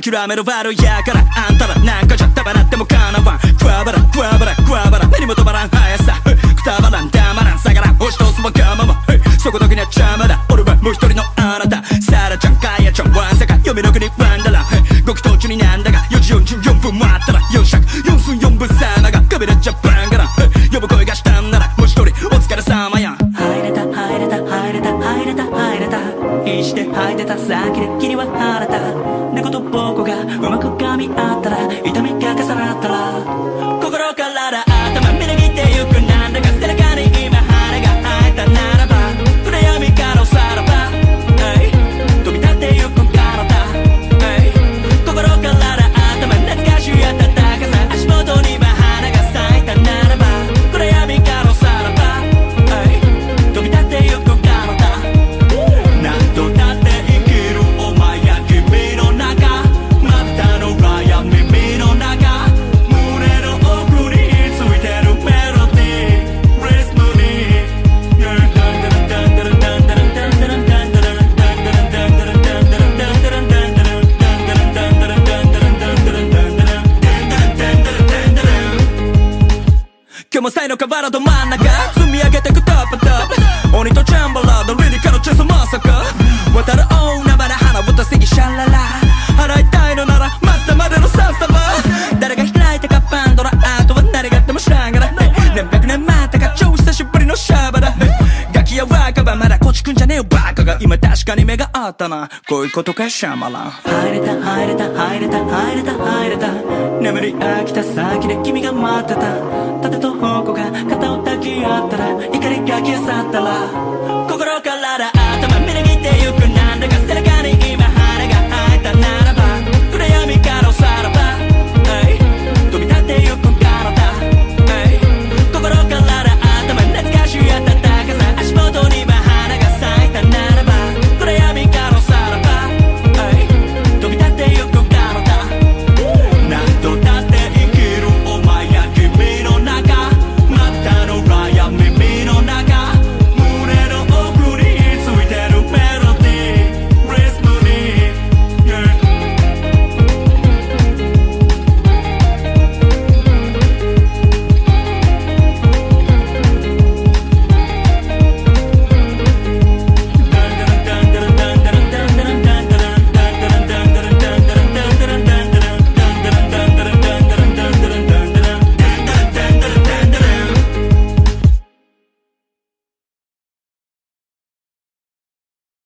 諦める悪やからあんたらなんかじゃたばなってもかなわん。クわばらクわばらクわばら何も止まらん速さ。で吐いてた。先で君は晴れた猫と僕がうまく噛み合ったら痛みが重なったら界の河原ど真ん中が今確かに目が合ったな。こういうことかシャマラン。入れた入れた入れた入れた入れた。眠り飽きた先で君が待ってた。盾と矛が肩を抱き合ったら怒りが消え去ったら。